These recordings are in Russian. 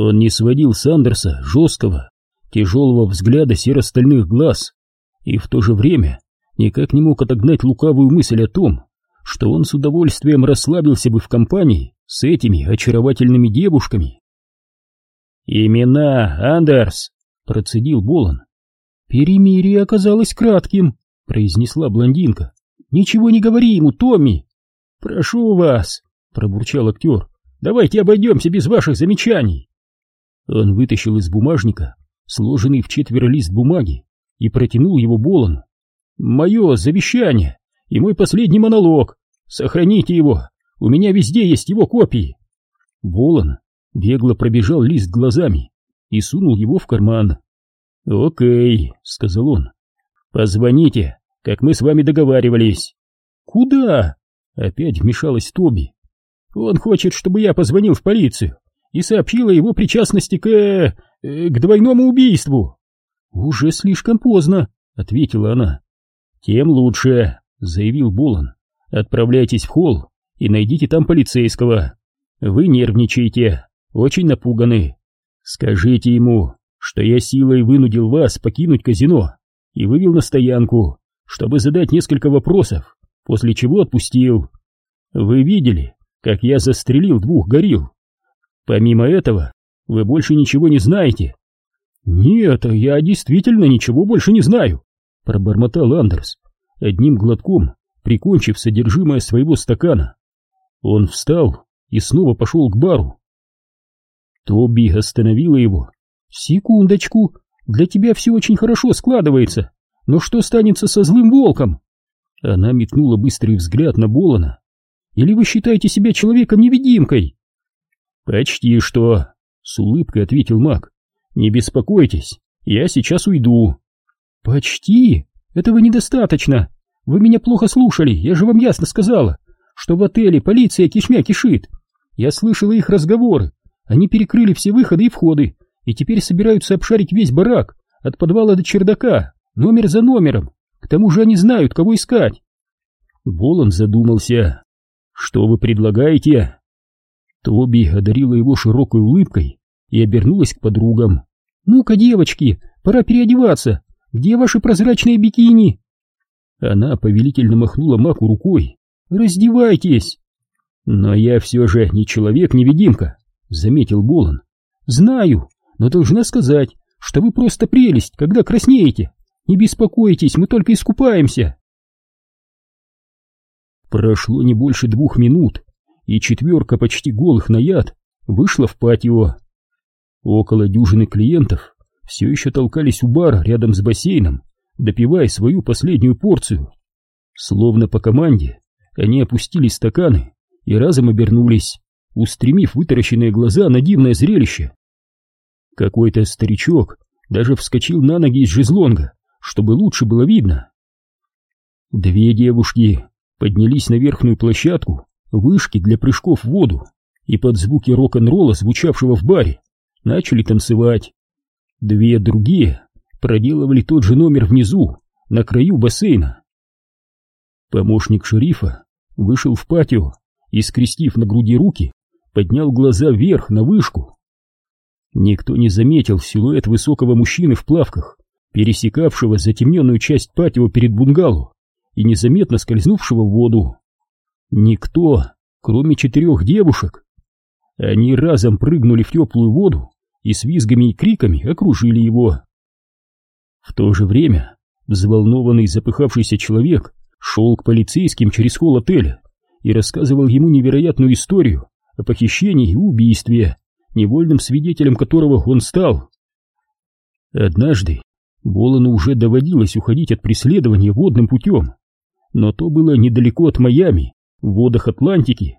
Он не сводил с Андерса жесткого, тяжелого взгляда серо-стальных глаз и в то же время никак не мог отогнать лукавую мысль о том, что он с удовольствием расслабился бы в компании с этими очаровательными девушками. «Имена, Андерс!» — процедил Болон. «Перемирие оказалось кратким», — произнесла блондинка. «Ничего не говори ему, Томми!» «Прошу вас!» — пробурчал актер. «Давайте обойдемся без ваших замечаний!» Он вытащил из бумажника сложенный в четверо лист бумаги и протянул его Болону. «Мое завещание и мой последний монолог. Сохраните его, у меня везде есть его копии!» Болон бегло пробежал лист глазами и сунул его в карман. «Окей», — сказал он. «Позвоните, как мы с вами договаривались». «Куда?» — опять вмешалась Тоби. «Он хочет, чтобы я позвонил в полицию и сообщил о его причастности к... Э, к двойному убийству». «Уже слишком поздно», — ответила она. «Тем лучше», — заявил Болон. «Отправляйтесь в холл и найдите там полицейского. Вы нервничаете, очень напуганы. Скажите ему, что я силой вынудил вас покинуть казино и вывел на стоянку, чтобы задать несколько вопросов, после чего отпустил. Вы видели, как я застрелил двух горил? Помимо этого, вы больше ничего не знаете. Нет, я действительно ничего больше не знаю, пробормотал Андерс, одним глотком прикончив содержимое своего стакана. Он встал и снова пошел к бару. Тоби остановила его «Секундочку, для тебя все очень хорошо складывается, но что станется со злым волком?» Она метнула быстрый взгляд на Болона. «Или вы считаете себя человеком-невидимкой?» «Почти что», — с улыбкой ответил маг. «Не беспокойтесь, я сейчас уйду». «Почти? Этого недостаточно. Вы меня плохо слушали, я же вам ясно сказала, что в отеле полиция кишмя кишит. Я слышала их разговоры, они перекрыли все выходы и входы, и теперь собираются обшарить весь барак, от подвала до чердака, номер за номером. К тому же они знают, кого искать. Болон задумался. «Что вы предлагаете?» Тоби одарила его широкой улыбкой и обернулась к подругам. «Ну-ка, девочки, пора переодеваться. Где ваши прозрачные бикини?» Она повелительно махнула Маку рукой. «Раздевайтесь!» «Но я все же не человек-невидимка», — заметил Болон. «Знаю, но должна сказать, что вы просто прелесть, когда краснеете. Не беспокойтесь, мы только искупаемся. Прошло не больше двух минут, и четверка почти голых на яд вышла в патио. Около дюжины клиентов все еще толкались у бара рядом с бассейном, допивая свою последнюю порцию. Словно по команде, они опустили стаканы и разом обернулись, устремив вытаращенные глаза на дивное зрелище. Какой-то старичок даже вскочил на ноги из жезлонга, чтобы лучше было видно. Две девушки поднялись на верхнюю площадку вышки для прыжков в воду и под звуки рок-н-ролла, звучавшего в баре, начали танцевать. Две другие проделывали тот же номер внизу, на краю бассейна. Помощник шерифа вышел в патио и, скрестив на груди руки, поднял глаза вверх на вышку. Никто не заметил силуэт высокого мужчины в плавках, пересекавшего затемненную часть патио перед бунгало и незаметно скользнувшего в воду. Никто, кроме четырех девушек. Они разом прыгнули в теплую воду и с визгами и криками окружили его. В то же время взволнованный запыхавшийся человек шел к полицейским через холл отеля и рассказывал ему невероятную историю о похищении и убийстве, невольным свидетелем которого он стал. Однажды Болону уже доводилось уходить от преследования водным путем, но то было недалеко от Майами, в водах Атлантики.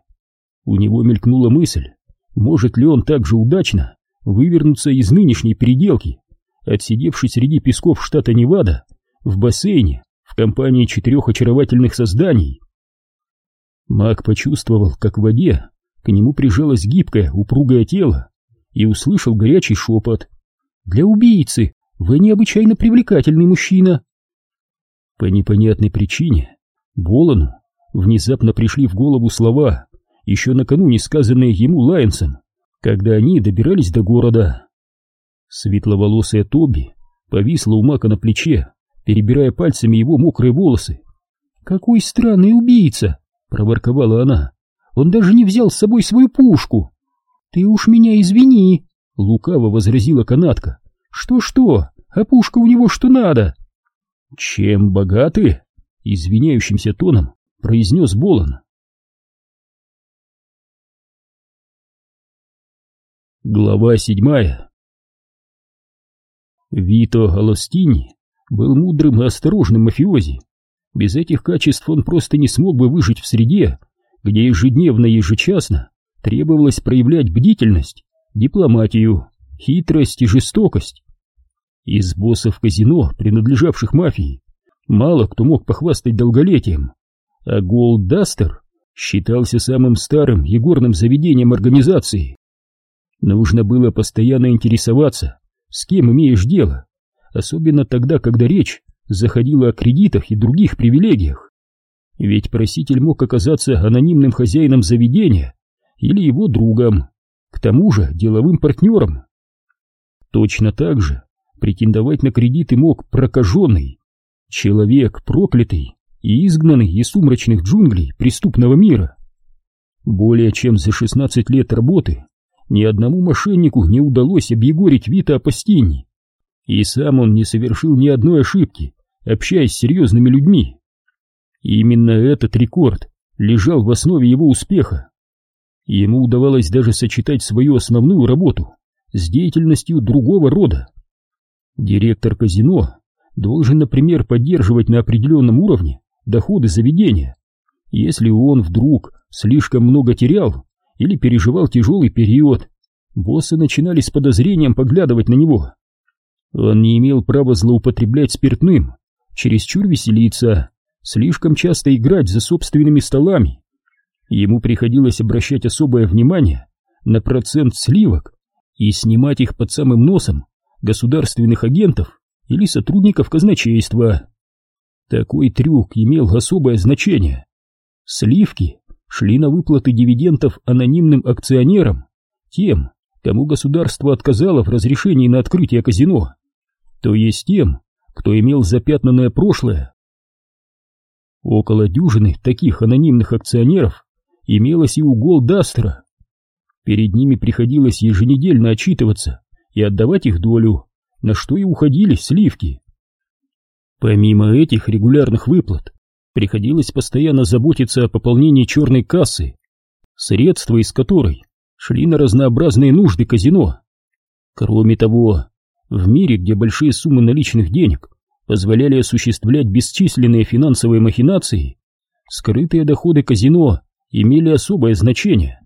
У него мелькнула мысль, может ли он так же удачно вывернуться из нынешней переделки, отсидевшись среди песков штата Невада в бассейне в компании четырех очаровательных созданий. Маг почувствовал, как в воде к нему прижалось гибкое, упругое тело и услышал горячий шепот. «Для убийцы вы необычайно привлекательный мужчина!» По непонятной причине Болону внезапно пришли в голову слова, еще накануне сказанные ему Лайенсом, когда они добирались до города. Светловолосая Тоби повисла у Мака на плече, перебирая пальцами его мокрые волосы. «Какой странный убийца!» — проворковала она. «Он даже не взял с собой свою пушку!» «Ты уж меня извини!» — лукаво возразила канатка. «Что-что? А пушка у него что надо?» «Чем богаты?» — извиняющимся тоном произнес Болон. Глава седьмая Вито Аластини был мудрым и осторожным мафиози. Без этих качеств он просто не смог бы выжить в среде, где ежедневно и ежечасно требовалось проявлять бдительность, дипломатию, хитрость и жестокость. Из боссов казино, принадлежавших мафии, мало кто мог похвастать долголетием, а Голдастер считался самым старым и заведением организации. Нужно было постоянно интересоваться, с кем имеешь дело, особенно тогда, когда речь заходила о кредитах и других привилегиях. Ведь проситель мог оказаться анонимным хозяином заведения или его другом, к тому же деловым партнером. Точно так же претендовать на кредиты мог прокаженный, человек проклятый и изгнанный из сумрачных джунглей преступного мира. Более чем за 16 лет работы ни одному мошеннику не удалось объегорить Вита Апостини, и сам он не совершил ни одной ошибки, общаясь с серьезными людьми. И именно этот рекорд лежал в основе его успеха. Ему удавалось даже сочетать свою основную работу с деятельностью другого рода. Директор казино должен, например, поддерживать на определенном уровне доходы заведения. Если он вдруг слишком много терял или переживал тяжелый период, боссы начинали с подозрением поглядывать на него. Он не имел права злоупотреблять спиртным, чересчур веселиться, слишком часто играть за собственными столами. Ему приходилось обращать особое внимание на процент сливок и снимать их под самым носом государственных агентов или сотрудников казначейства. Такой трюк имел особое значение. Сливки шли на выплаты дивидендов анонимным акционерам, тем, кому государство отказало в разрешении на открытие казино, то есть тем, кто имел запятнанное прошлое. Около дюжины таких анонимных акционеров имелось и у Голдастера. Перед ними приходилось еженедельно отчитываться и отдавать их долю, на что и уходили сливки. Помимо этих регулярных выплат, приходилось постоянно заботиться о пополнении черной кассы, средства из которой шли на разнообразные нужды казино. Кроме того, в мире, где большие суммы наличных денег позволяли осуществлять бесчисленные финансовые махинации, скрытые доходы казино имели особое значение.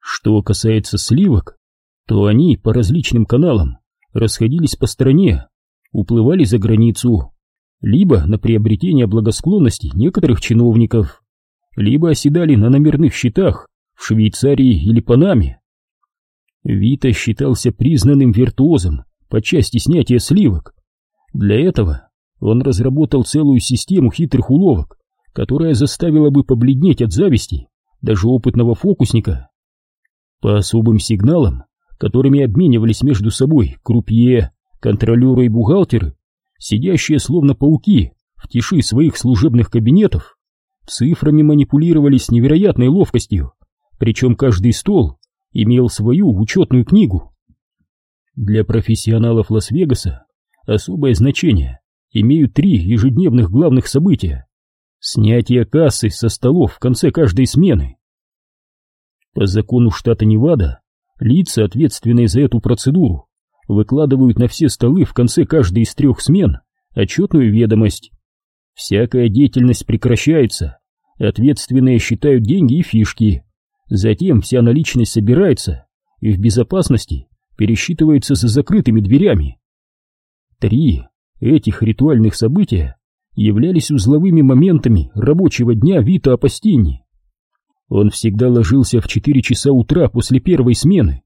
Что касается сливок, то они по различным каналам расходились по стране, уплывали за границу, либо на приобретение благосклонности некоторых чиновников, либо оседали на номерных счетах в Швейцарии или Панаме. Вита считался признанным виртуозом по части снятия сливок. Для этого он разработал целую систему хитрых уловок, которая заставила бы побледнеть от зависти даже опытного фокусника. По особым сигналам которыми обменивались между собой крупье, контролеры и бухгалтеры, сидящие словно пауки в тиши своих служебных кабинетов, цифрами манипулировали с невероятной ловкостью, причем каждый стол имел свою учетную книгу. Для профессионалов Лас-Вегаса особое значение имеют три ежедневных главных события. Снятие кассы со столов в конце каждой смены. По закону штата Невада Лица, ответственные за эту процедуру, выкладывают на все столы в конце каждой из трех смен отчетную ведомость. Всякая деятельность прекращается, ответственные считают деньги и фишки. Затем вся наличность собирается и в безопасности пересчитывается за закрытыми дверями. Три этих ритуальных события являлись узловыми моментами рабочего дня Вита Апостини. Он всегда ложился в 4 часа утра после первой смены,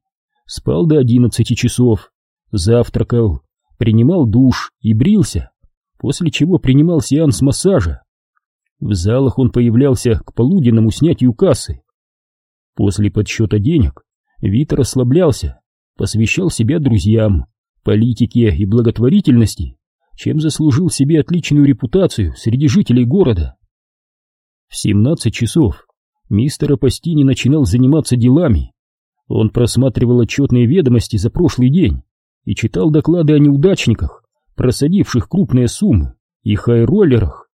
спал до 11 часов, завтракал, принимал душ и брился, после чего принимал сеанс массажа. В залах он появлялся к полуденному снятию кассы. После подсчета денег Вит расслаблялся, посвящал себя друзьям, политике и благотворительности, чем заслужил себе отличную репутацию среди жителей города. В 17 часов мистер Апостини начинал заниматься делами. Он просматривал отчетные ведомости за прошлый день и читал доклады о неудачниках, просадивших крупные суммы, и хайроллерах.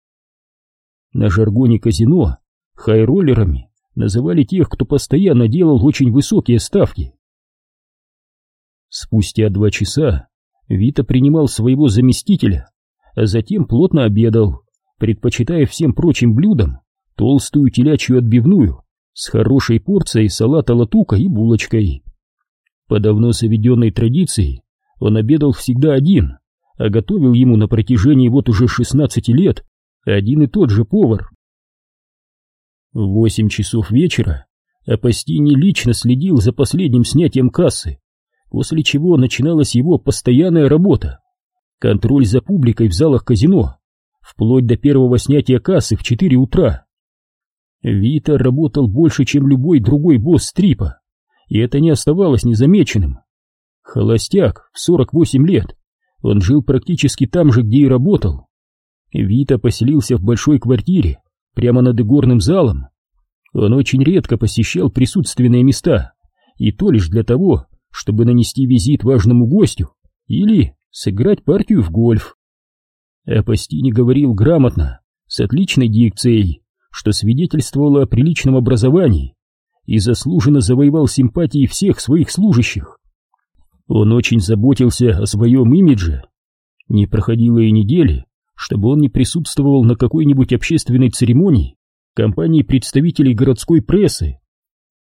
На жаргоне казино хайроллерами называли тех, кто постоянно делал очень высокие ставки. Спустя два часа Вита принимал своего заместителя, а затем плотно обедал, предпочитая всем прочим блюдам толстую телячью отбивную с хорошей порцией салата латука и булочкой. По давно заведенной традиции он обедал всегда один, а готовил ему на протяжении вот уже 16 лет один и тот же повар. В восемь часов вечера Апостини лично следил за последним снятием кассы, после чего начиналась его постоянная работа. Контроль за публикой в залах казино, вплоть до первого снятия кассы в 4 утра. Вита работал больше, чем любой другой босс стрипа, и это не оставалось незамеченным. Холостяк в 48 лет, он жил практически там же, где и работал. Вита поселился в большой квартире, прямо над игорным залом. Он очень редко посещал присутственные места, и то лишь для того, чтобы нанести визит важному гостю или сыграть партию в гольф. Апостини говорил грамотно, с отличной дикцией, что свидетельствовало о приличном образовании и заслуженно завоевал симпатии всех своих служащих. Он очень заботился о своем имидже. Не проходило и недели, чтобы он не присутствовал на какой-нибудь общественной церемонии компании представителей городской прессы.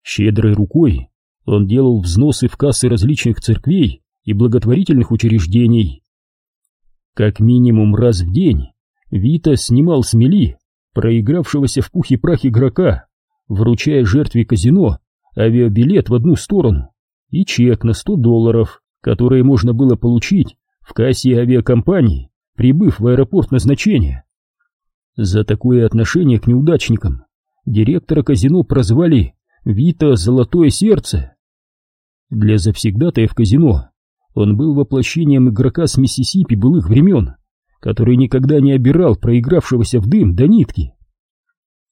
Щедрой рукой он делал взносы в кассы различных церквей и благотворительных учреждений. Как минимум раз в день Вита снимал с мели проигравшегося в пух прах игрока, вручая жертве казино авиабилет в одну сторону и чек на 100 долларов, которые можно было получить в кассе авиакомпании, прибыв в аэропорт назначения. За такое отношение к неудачникам директора казино прозвали «Вита Золотое Сердце». Для в казино он был воплощением игрока с Миссисипи былых времен, который никогда не обирал проигравшегося в дым до нитки.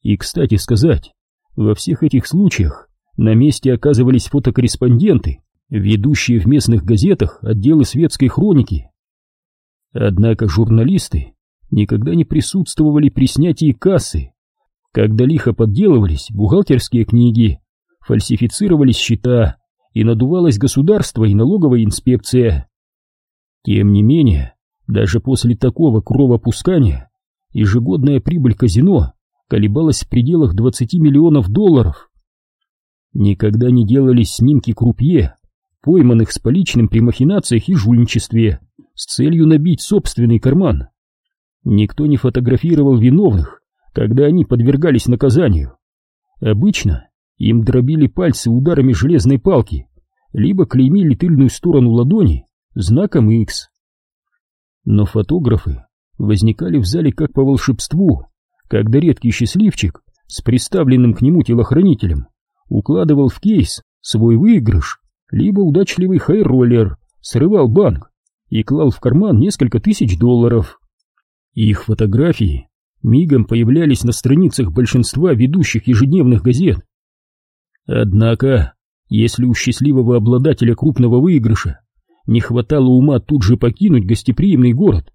И, кстати сказать, во всех этих случаях на месте оказывались фотокорреспонденты, ведущие в местных газетах отделы светской хроники. Однако журналисты никогда не присутствовали при снятии кассы, когда лихо подделывались бухгалтерские книги, фальсифицировались счета и надувалось государство и налоговая инспекция. Тем не менее, даже после такого кровопускания ежегодная прибыль казино колебалась в пределах 20 миллионов долларов. Никогда не делались снимки крупье, пойманных с поличным при махинациях и жульничестве, с целью набить собственный карман. Никто не фотографировал виновных, когда они подвергались наказанию. Обычно им дробили пальцы ударами железной палки, либо клеймили тыльную сторону ладони знаком X. Но фотографы возникали в зале как по волшебству, когда редкий счастливчик с приставленным к нему телохранителем укладывал в кейс свой выигрыш, либо удачливый хайроллер срывал банк и клал в карман несколько тысяч долларов. Их фотографии мигом появлялись на страницах большинства ведущих ежедневных газет. Однако, если у счастливого обладателя крупного выигрыша не хватало ума тут же покинуть гостеприимный город,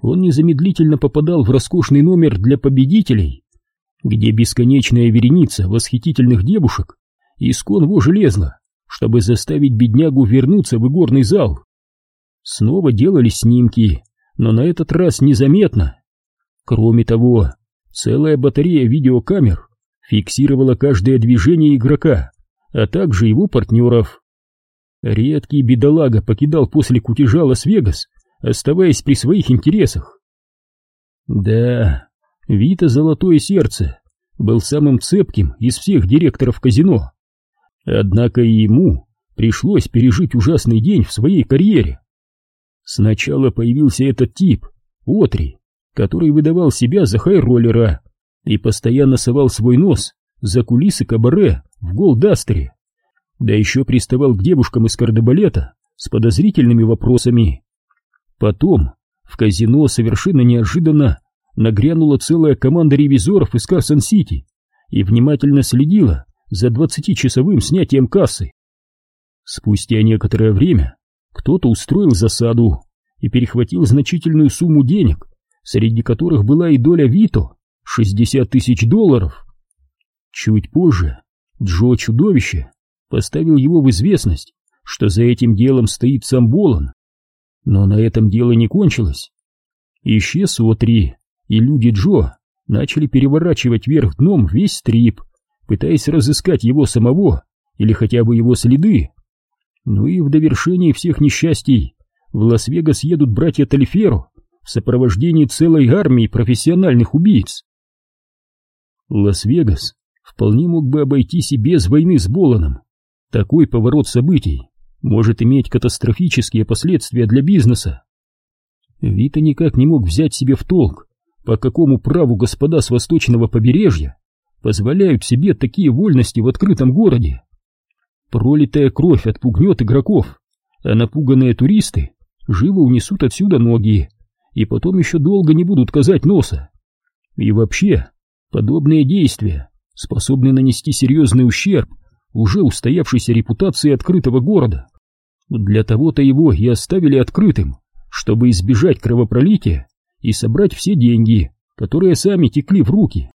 он незамедлительно попадал в роскошный номер для победителей где бесконечная вереница восхитительных девушек искон вожи лезла, чтобы заставить беднягу вернуться в игорный зал. Снова делались снимки, но на этот раз незаметно. Кроме того, целая батарея видеокамер фиксировала каждое движение игрока, а также его партнеров. Редкий бедолага покидал после кутежа Лас-Вегас, оставаясь при своих интересах. Да, Вита Золотое Сердце был самым цепким из всех директоров казино. Однако и ему пришлось пережить ужасный день в своей карьере. Сначала появился этот тип, Отри, который выдавал себя за хайроллера и постоянно совал свой нос за кулисы кабаре в Голдастере. да еще приставал к девушкам из кардебалета с подозрительными вопросами. Потом в казино совершенно неожиданно нагрянула целая команда ревизоров из Карсон-Сити и внимательно следила за двадцатичасовым снятием кассы. Спустя некоторое время кто-то устроил засаду и перехватил значительную сумму денег, среди которых была и доля Вито — 60 тысяч долларов. Чуть позже Джо Чудовище поставил его в известность, что за этим делом стоит сам Болон. Но на этом дело не кончилось. Исчез Отри, и люди Джо начали переворачивать вверх дном весь стрип, пытаясь разыскать его самого или хотя бы его следы. Ну и в довершение всех несчастий в Лас-Вегас едут братья Талиферо в сопровождении целой армии профессиональных убийц. Лас-Вегас вполне мог бы обойтись и без войны с Боланом. Такой поворот событий может иметь катастрофические последствия для бизнеса. Вита никак не мог взять себе в толк, по какому праву господа с восточного побережья позволяют себе такие вольности в открытом городе. Пролитая кровь отпугнет игроков, а напуганные туристы живо унесут отсюда ноги и потом еще долго не будут казать носа. И вообще, подобные действия способны нанести серьезный ущерб уже устоявшейся репутации открытого города. Для того-то его и оставили открытым, чтобы избежать кровопролития и собрать все деньги, которые сами текли в руки.